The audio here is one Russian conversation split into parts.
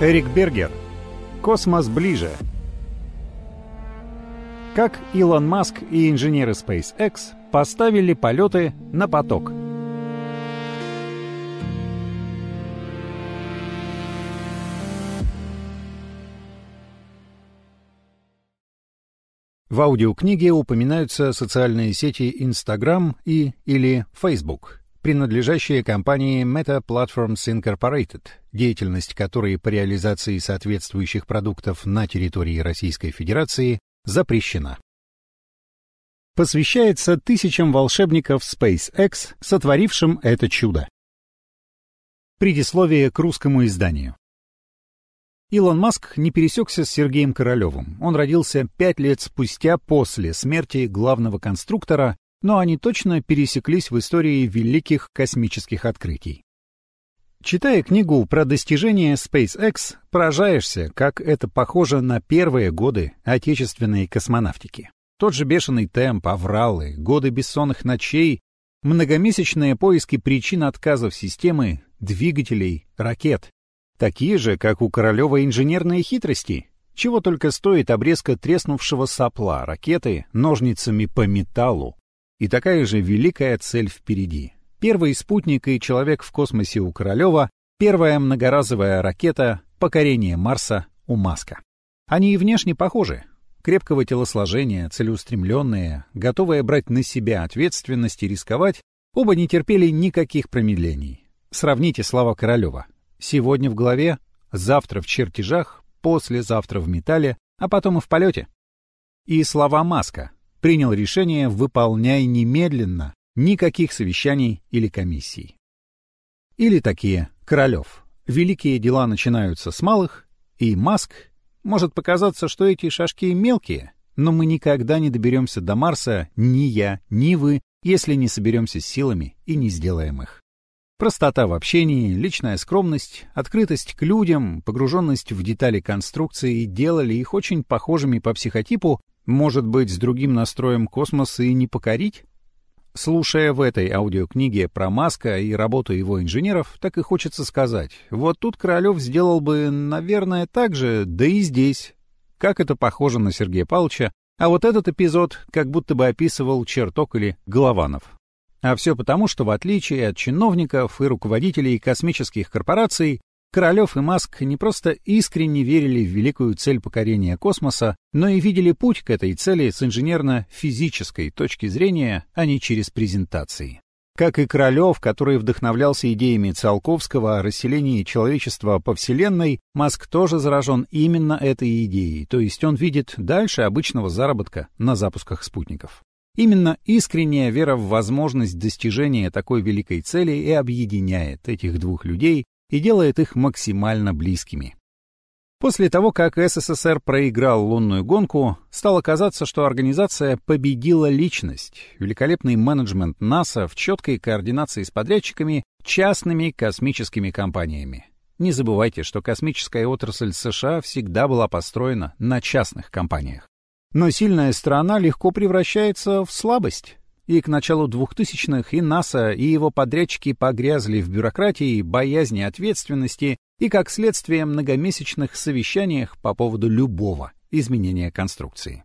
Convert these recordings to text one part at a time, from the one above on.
Эрик Бергер. Космос ближе. Как Илон Маск и инженеры SpaceX поставили полеты на поток. В аудиокниге упоминаются социальные сети Instagram и или Facebook, принадлежащие компании Meta Platforms Incorporated, деятельность которой по реализации соответствующих продуктов на территории Российской Федерации запрещена. Посвящается тысячам волшебников SpaceX, сотворившим это чудо. Предисловие к русскому изданию. Илон Маск не пересекся с Сергеем Королевым. Он родился пять лет спустя после смерти главного конструктора, но они точно пересеклись в истории великих космических открытий. Читая книгу про достижения SpaceX, поражаешься, как это похоже на первые годы отечественной космонавтики. Тот же бешеный темп, авралы, годы бессонных ночей, многомесячные поиски причин отказов системы, двигателей, ракет. Такие же, как у Королева инженерные хитрости, чего только стоит обрезка треснувшего сопла ракеты ножницами по металлу. И такая же великая цель впереди. Первый спутник и человек в космосе у Королева, первая многоразовая ракета, покорение Марса у Маска. Они и внешне похожи. Крепкого телосложения, целеустремленные, готовые брать на себя ответственность и рисковать, оба не терпели никаких промедлений. Сравните слова Королева. Сегодня в голове, завтра в чертежах, послезавтра в металле, а потом и в полете. И слова Маска. Принял решение, выполняй немедленно, никаких совещаний или комиссий. Или такие Королев. Великие дела начинаются с малых, и Маск. Может показаться, что эти шажки мелкие, но мы никогда не доберемся до Марса, ни я, ни вы, если не соберемся с силами и не сделаем их. Простота в общении, личная скромность, открытость к людям, погруженность в детали конструкции делали их очень похожими по психотипу, может быть, с другим настроем космоса и не покорить? Слушая в этой аудиокниге про Маска и работу его инженеров, так и хочется сказать, вот тут Королев сделал бы, наверное, так же, да и здесь. Как это похоже на Сергея Павловича, а вот этот эпизод как будто бы описывал Черток или Голованов. А все потому, что в отличие от чиновников и руководителей космических корпораций, Королев и Маск не просто искренне верили в великую цель покорения космоса, но и видели путь к этой цели с инженерно-физической точки зрения, а не через презентации. Как и Королев, который вдохновлялся идеями Циолковского о расселении человечества по Вселенной, Маск тоже заражен именно этой идеей, то есть он видит дальше обычного заработка на запусках спутников. Именно искренняя вера в возможность достижения такой великой цели и объединяет этих двух людей и делает их максимально близкими. После того, как СССР проиграл лунную гонку, стало казаться, что организация победила личность, великолепный менеджмент НАСА в четкой координации с подрядчиками, частными космическими компаниями. Не забывайте, что космическая отрасль США всегда была построена на частных компаниях. Но сильная сторона легко превращается в слабость. И к началу 2000-х и НАСА, и его подрядчики погрязли в бюрократии, боязни ответственности и, как следствие, многомесячных совещаниях по поводу любого изменения конструкции.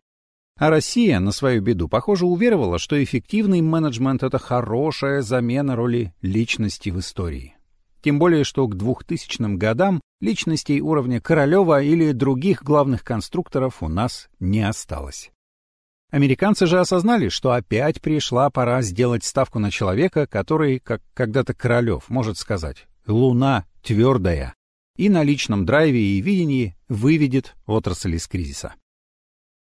А Россия, на свою беду, похоже, уверовала, что эффективный менеджмент — это хорошая замена роли личности в истории. Тем более, что к 2000 годам личностей уровня Королева или других главных конструкторов у нас не осталось. Американцы же осознали, что опять пришла пора сделать ставку на человека, который, как когда-то Королев, может сказать, «Луна твердая», и на личном драйве и видении выведет отрасль из кризиса.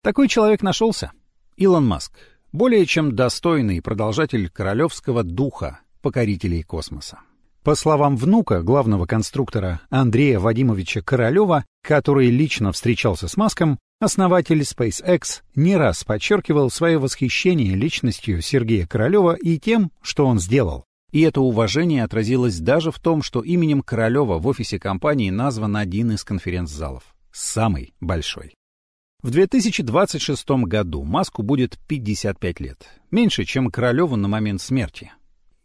Такой человек нашелся. Илон Маск, более чем достойный продолжатель королевского духа покорителей космоса. По словам внука главного конструктора Андрея Вадимовича Королева, который лично встречался с Маском, основатель SpaceX не раз подчеркивал свое восхищение личностью Сергея Королева и тем, что он сделал. И это уважение отразилось даже в том, что именем Королева в офисе компании назван один из конференц-залов. Самый большой. В 2026 году Маску будет 55 лет. Меньше, чем Королеву на момент смерти.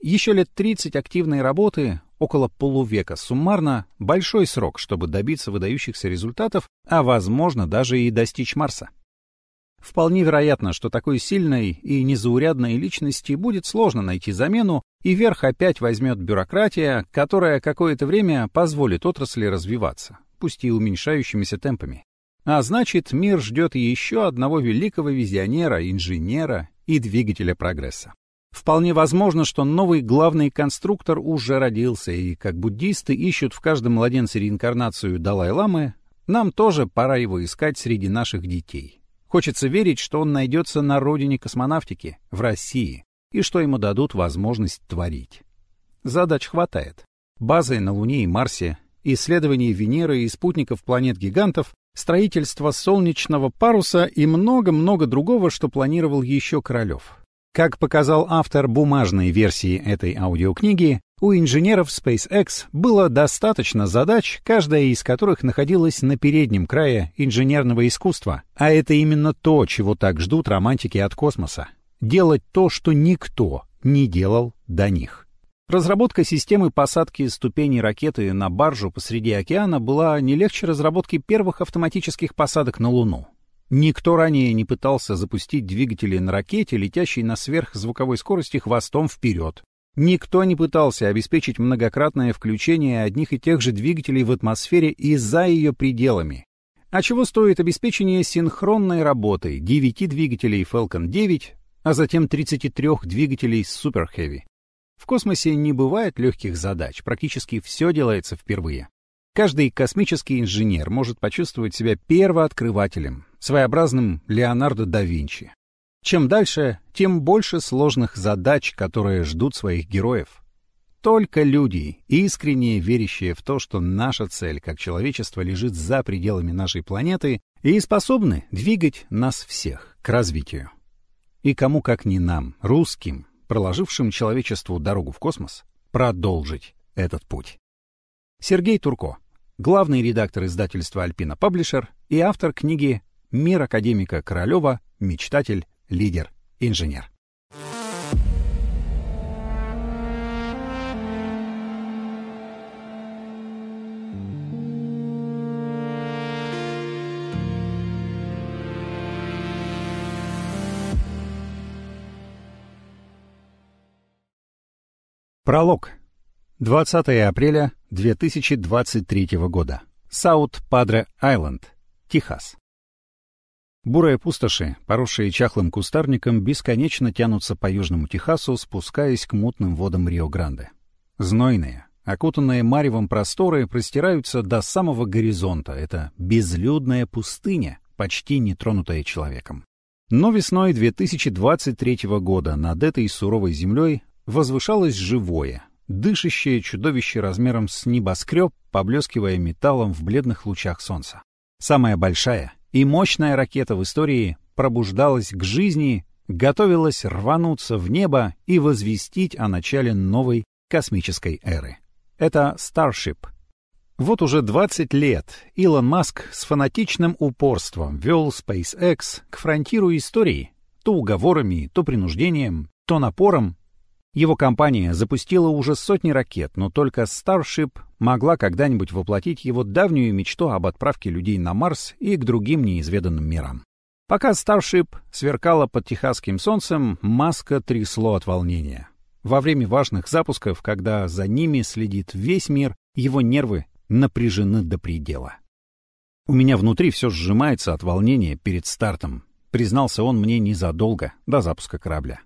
Еще лет 30 активной работы, около полувека суммарно большой срок, чтобы добиться выдающихся результатов, а возможно даже и достичь Марса. Вполне вероятно, что такой сильной и незаурядной личности будет сложно найти замену, и верх опять возьмет бюрократия, которая какое-то время позволит отрасли развиваться, пусть и уменьшающимися темпами. А значит, мир ждет еще одного великого визионера, инженера и двигателя прогресса. Вполне возможно, что новый главный конструктор уже родился, и как буддисты ищут в каждом младенце реинкарнацию Далай-ламы, нам тоже пора его искать среди наших детей. Хочется верить, что он найдется на родине космонавтики, в России, и что ему дадут возможность творить. Задач хватает. Базы на Луне и Марсе, исследования Венеры и спутников планет-гигантов, строительство солнечного паруса и много-много другого, что планировал еще Королев. Как показал автор бумажной версии этой аудиокниги, у инженеров SpaceX было достаточно задач, каждая из которых находилась на переднем крае инженерного искусства, а это именно то, чего так ждут романтики от космоса. Делать то, что никто не делал до них. Разработка системы посадки ступеней ракеты на баржу посреди океана была не легче разработки первых автоматических посадок на Луну. Никто ранее не пытался запустить двигатели на ракете, летящей на сверхзвуковой скорости хвостом вперед. Никто не пытался обеспечить многократное включение одних и тех же двигателей в атмосфере и за ее пределами. А чего стоит обеспечение синхронной работы 9 двигателей Falcon 9, а затем 33 двигателей Super Heavy? В космосе не бывает легких задач, практически все делается впервые. Каждый космический инженер может почувствовать себя первооткрывателем, своеобразным Леонардо да Винчи. Чем дальше, тем больше сложных задач, которые ждут своих героев. Только люди, искренне верящие в то, что наша цель как человечество лежит за пределами нашей планеты и способны двигать нас всех к развитию. И кому как не нам, русским, проложившим человечеству дорогу в космос, продолжить этот путь. Сергей Турко, главный редактор издательства «Альпина Паблишер» и автор книги Мир академика Королева, мечтатель, лидер, инженер. Пролог. 20 апреля 2023 года. Саут-Падре-Айленд, Техас. Бурые пустоши, поросшие чахлым кустарником, бесконечно тянутся по южному Техасу, спускаясь к мутным водам Рио-Гранде. Знойные, окутанные маревом просторы простираются до самого горизонта. Это безлюдная пустыня, почти не тронутая человеком. Но весной 2023 года над этой суровой землей возвышалось живое, дышащее чудовище размером с небоскреб, поблескивая металлом в бледных лучах солнца. Самая большая и мощная ракета в истории пробуждалась к жизни, готовилась рвануться в небо и возвестить о начале новой космической эры. Это Starship. Вот уже 20 лет Илон Маск с фанатичным упорством вел SpaceX к фронтиру истории, то уговорами, то принуждением, то напором, его компания запустила уже сотни ракет, но только Starship могла когда-нибудь воплотить его давнюю мечту об отправке людей на Марс и к другим неизведанным мирам. Пока Starship сверкала под техасским солнцем, Маска трясло от волнения. Во время важных запусков, когда за ними следит весь мир, его нервы напряжены до предела. «У меня внутри все сжимается от волнения перед стартом», признался он мне незадолго до запуска корабля.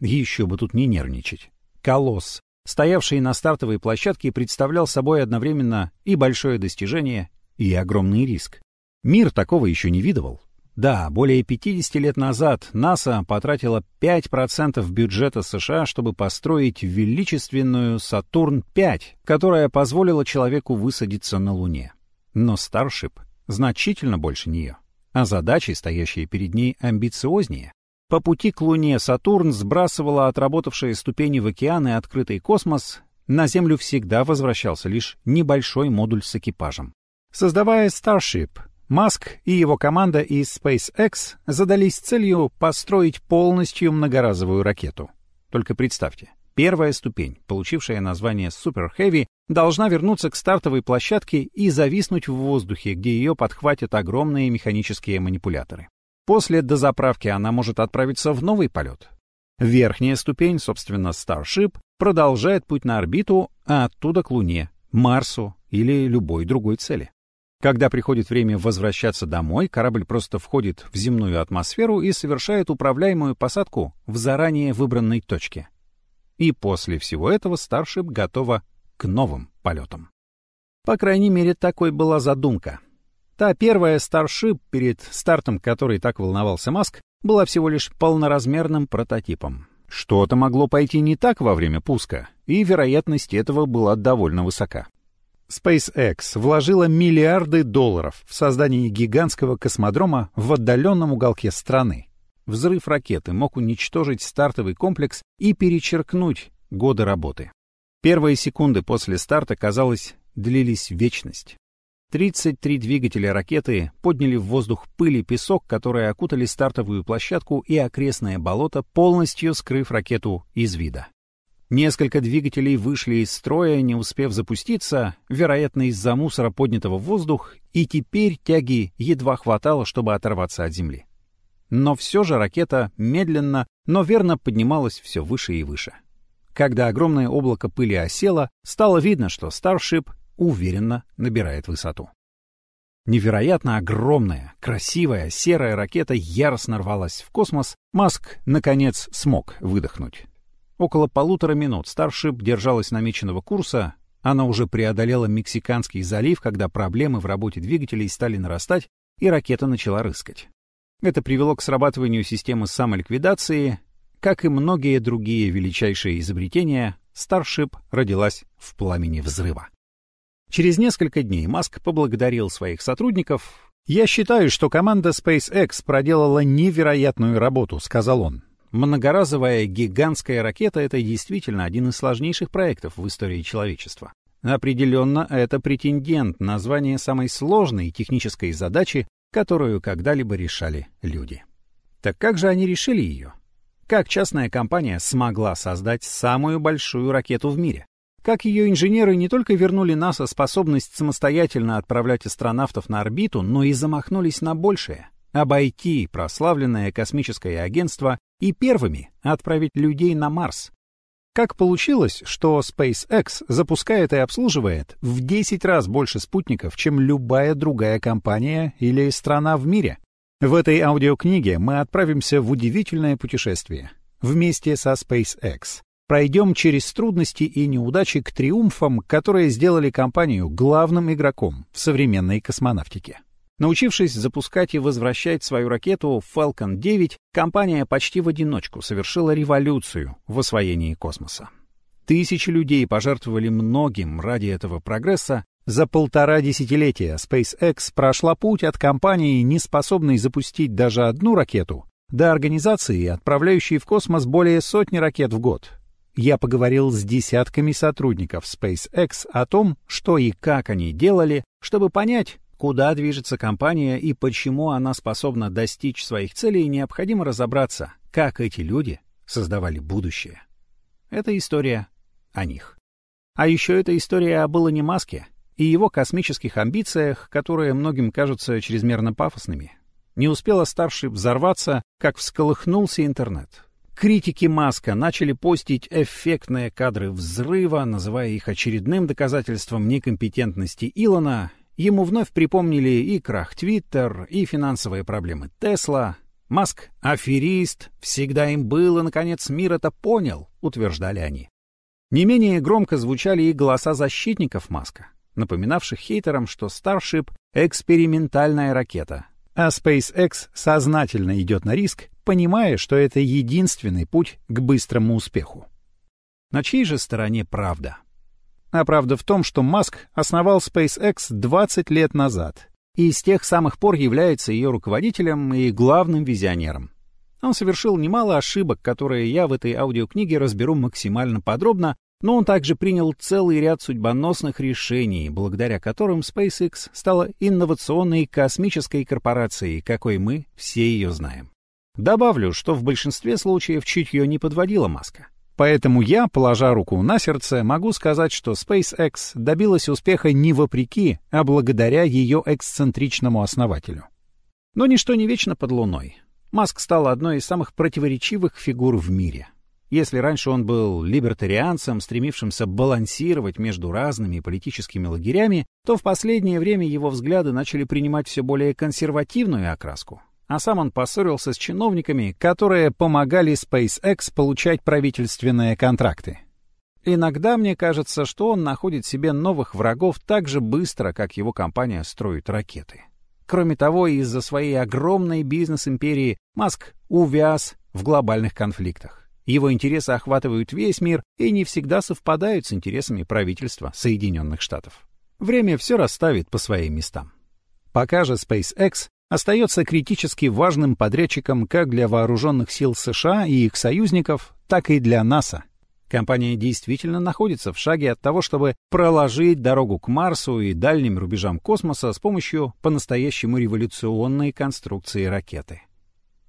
Еще бы тут не нервничать. Колосс, стоявший на стартовой площадке, представлял собой одновременно и большое достижение, и огромный риск. Мир такого еще не видывал. Да, более 50 лет назад НАСА потратила 5% бюджета США, чтобы построить величественную Сатурн-5, которая позволила человеку высадиться на Луне. Но Старшип значительно больше нее, а задачи, стоящие перед ней, амбициознее. По пути к Луне Сатурн сбрасывала отработавшие ступени в океан и открытый космос, на Землю всегда возвращался лишь небольшой модуль с экипажем. Создавая Starship, Маск и его команда из SpaceX задались целью построить полностью многоразовую ракету. Только представьте, Первая ступень, получившая название Super Heavy, должна вернуться к стартовой площадке и зависнуть в воздухе, где ее подхватят огромные механические манипуляторы. После дозаправки она может отправиться в новый полет. Верхняя ступень, собственно, Starship, продолжает путь на орбиту, а оттуда к Луне, Марсу или любой другой цели. Когда приходит время возвращаться домой, корабль просто входит в земную атмосферу и совершает управляемую посадку в заранее выбранной точке. И после всего этого Starship готова к новым полетам. По крайней мере, такой была задумка. Та первая Starship, перед стартом которой так волновался Маск, была всего лишь полноразмерным прототипом. Что-то могло пойти не так во время пуска, и вероятность этого была довольно высока. SpaceX вложила миллиарды долларов в создание гигантского космодрома в отдаленном уголке страны. Взрыв ракеты мог уничтожить стартовый комплекс и перечеркнуть годы работы. Первые секунды после старта, казалось, длились вечность. 33 двигателя ракеты подняли в воздух пыль и песок, которые окутали стартовую площадку и окрестное болото, полностью скрыв ракету из вида. Несколько двигателей вышли из строя, не успев запуститься, вероятно, из-за мусора, поднятого в воздух, и теперь тяги едва хватало, чтобы оторваться от земли. Но все же ракета медленно, но верно поднималась все выше и выше. Когда огромное облако пыли осело, стало видно, что Starship уверенно набирает высоту. Невероятно огромная, красивая серая ракета яростно рвалась в космос. Маск, наконец, смог выдохнуть. Около полутора минут Старшип держалась намеченного курса. Она уже преодолела Мексиканский залив, когда проблемы в работе двигателей стали нарастать, и ракета начала рыскать. Это привело к срабатыванию системы самоликвидации. Как и многие другие величайшие изобретения, Старшип родилась в пламени взрыва. Через несколько дней Маск поблагодарил своих сотрудников. «Я считаю, что команда SpaceX проделала невероятную работу», — сказал он. Многоразовая гигантская ракета — это действительно один из сложнейших проектов в истории человечества. Определенно, это претендент на звание самой сложной технической задачи, которую когда-либо решали люди. Так как же они решили ее? Как частная компания смогла создать самую большую ракету в мире? Как ее инженеры не только вернули НАСА способность самостоятельно отправлять астронавтов на орбиту, но и замахнулись на большее — обойти прославленное космическое агентство и первыми отправить людей на Марс. Как получилось, что SpaceX запускает и обслуживает в 10 раз больше спутников, чем любая другая компания или страна в мире? В этой аудиокниге мы отправимся в удивительное путешествие вместе со SpaceX. Пройдем через трудности и неудачи к триумфам, которые сделали компанию главным игроком в современной космонавтике. Научившись запускать и возвращать свою ракету Falcon 9, компания почти в одиночку совершила революцию в освоении космоса. Тысячи людей пожертвовали многим ради этого прогресса. За полтора десятилетия SpaceX прошла путь от компании, не способной запустить даже одну ракету, до организации, отправляющей в космос более сотни ракет в год. Я поговорил с десятками сотрудников SpaceX о том, что и как они делали, чтобы понять, Куда движется компания и почему она способна достичь своих целей, необходимо разобраться, как эти люди создавали будущее. Это история о них. А еще это история об Илоне Маске и его космических амбициях, которые многим кажутся чрезмерно пафосными. Не успела старший взорваться, как всколыхнулся интернет. Критики Маска начали постить эффектные кадры взрыва, называя их очередным доказательством некомпетентности Илона Ему вновь припомнили и крах Твиттер, и финансовые проблемы Тесла. Маск — аферист, всегда им было, наконец, мир это понял, утверждали они. Не менее громко звучали и голоса защитников Маска, напоминавших хейтерам, что Starship — экспериментальная ракета, а SpaceX сознательно идет на риск, понимая, что это единственный путь к быстрому успеху. На чьей же стороне правда? А правда в том, что Маск основал SpaceX 20 лет назад и с тех самых пор является ее руководителем и главным визионером. Он совершил немало ошибок, которые я в этой аудиокниге разберу максимально подробно, но он также принял целый ряд судьбоносных решений, благодаря которым SpaceX стала инновационной космической корпорацией, какой мы все ее знаем. Добавлю, что в большинстве случаев чутье не подводило Маска. Поэтому я, положа руку на сердце, могу сказать, что SpaceX добилась успеха не вопреки, а благодаря ее эксцентричному основателю. Но ничто не вечно под Луной. Маск стал одной из самых противоречивых фигур в мире. Если раньше он был либертарианцем, стремившимся балансировать между разными политическими лагерями, то в последнее время его взгляды начали принимать все более консервативную окраску. А сам он поссорился с чиновниками, которые помогали SpaceX получать правительственные контракты. Иногда мне кажется, что он находит себе новых врагов так же быстро, как его компания строит ракеты. Кроме того, из-за своей огромной бизнес-империи Маск увяз в глобальных конфликтах. Его интересы охватывают весь мир и не всегда совпадают с интересами правительства Соединенных Штатов. Время все расставит по своим местам. Пока же SpaceX остается критически важным подрядчиком как для вооруженных сил США и их союзников, так и для НАСА. Компания действительно находится в шаге от того, чтобы проложить дорогу к Марсу и дальним рубежам космоса с помощью по-настоящему революционной конструкции ракеты.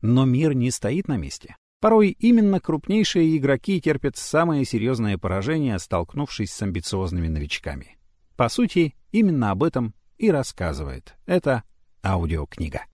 Но мир не стоит на месте. Порой именно крупнейшие игроки терпят самое серьезное поражение, столкнувшись с амбициозными новичками. По сути, именно об этом и рассказывает эта аудиокнига.